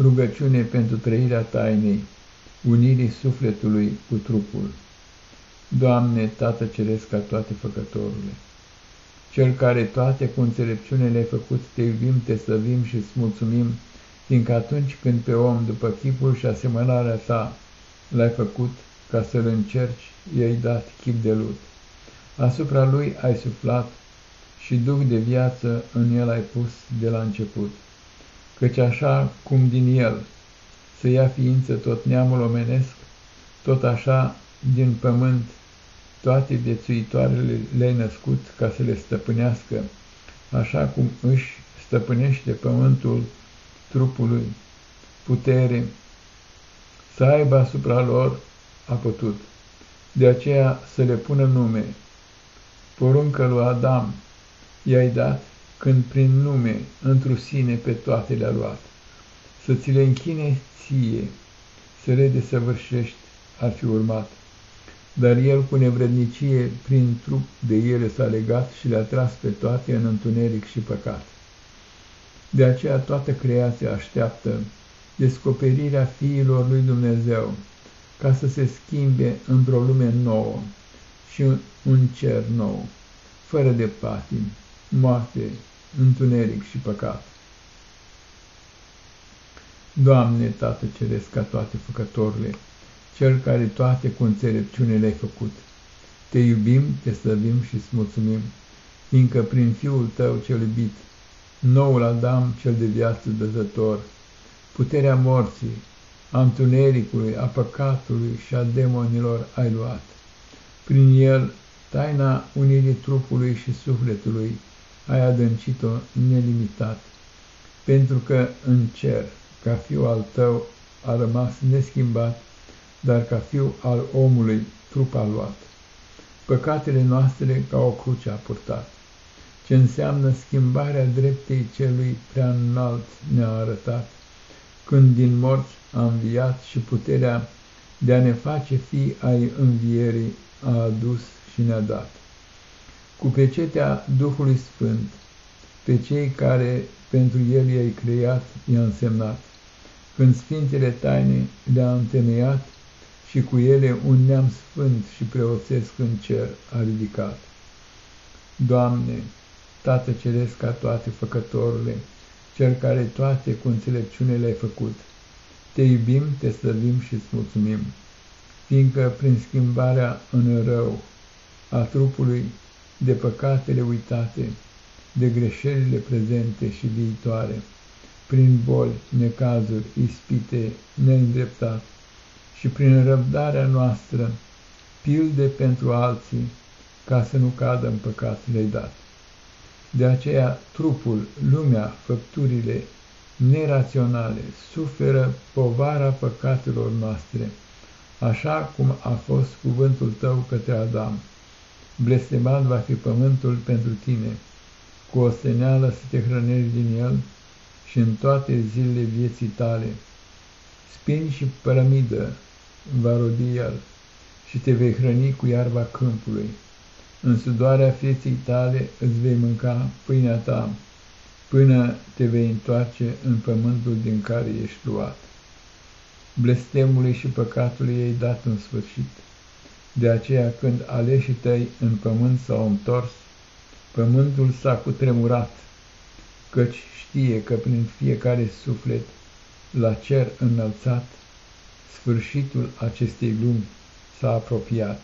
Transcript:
Rugăciune pentru trăirea tainei, unirii sufletului cu trupul. Doamne, Tată Ceresc ca toate făcătorule, Cel care toate cu înțelepciune le-ai făcut, te iubim, te slăvim și îți mulțumim, fiindcă atunci când pe om, după chipul și asemănarea ta, l-ai făcut, ca să-l încerci, i-ai dat chip de lut. Asupra lui ai suflat și duc de viață în el ai pus de la început căci așa cum din el să ia ființă tot neamul omenesc, tot așa din pământ toate viețuitoarele le-ai născut ca să le stăpânească, așa cum își stăpânește pământul trupului, putere, să aibă asupra lor a putut. De aceea să le pună nume. Poruncă lui Adam i-ai dat când prin nume într-o sine pe toate le-a luat. Să ți le închine ție, să le desăvârșești, ar fi urmat. Dar el cu nevrednicie prin trup de ele s-a legat și le-a tras pe toate în întuneric și păcat. De aceea toată creația așteaptă descoperirea fiilor lui Dumnezeu, ca să se schimbe într-o lume nouă și un cer nou, fără de patimi, moarte, întuneric și păcat. Doamne, Tată Ceresc, ca toate făcătorile, Cel care toate cu înțelepciune le-ai făcut, te iubim, te slăvim și îți mulțumim, fiindcă prin Fiul Tău cel iubit, noul Adam cel de viață dăzător, puterea morții, a întunericului, a păcatului și a demonilor ai luat. Prin el, taina unirii trupului și sufletului, ai adâncit-o nelimitat, pentru că în cer, ca fiu al tău, a rămas neschimbat, dar ca fiu al omului, trup a luat. Păcatele noastre ca o cruce a purtat, ce înseamnă schimbarea dreptei celui prea înalt ne-a arătat, când din morți a înviat și puterea de a ne face fi ai învierii a adus și ne-a dat cu pecetea Duhului Sfânt, pe cei care pentru El i-ai creat, i-a însemnat, când Sfintele Taine le-a întemeiat și cu ele un neam sfânt și preoțesc în cer a ridicat. Doamne, Tată Ceresc ca toate făcătorile, Cel care toate cu înțelepciune le-ai făcut, te iubim, te slăvim și îți mulțumim, fiindcă prin schimbarea în rău a trupului de păcatele uitate, de greșelile prezente și viitoare, prin boli, necazuri, ispite, neîndreptat și prin răbdarea noastră, pilde pentru alții, ca să nu cadă în păcat le dat. De aceea trupul, lumea, făpturile neraționale suferă povara păcatelor noastre, așa cum a fost cuvântul tău către Adam blestemat va fi pământul pentru tine, cu o steneală să te hrănești din el și în toate zilele vieții tale. Spin și pălămidă va rodi el și te vei hrăni cu iarba câmpului. În sudoarea feței tale îți vei mânca pâinea ta, până te vei întoarce în pământul din care ești luat. Blestemului și păcatului ei dat în sfârșit de aceea când aleșii tăi în pământ s-au întors, pământul s-a cutremurat, căci știe că prin fiecare suflet, la cer înălțat, sfârșitul acestei lumi s-a apropiat.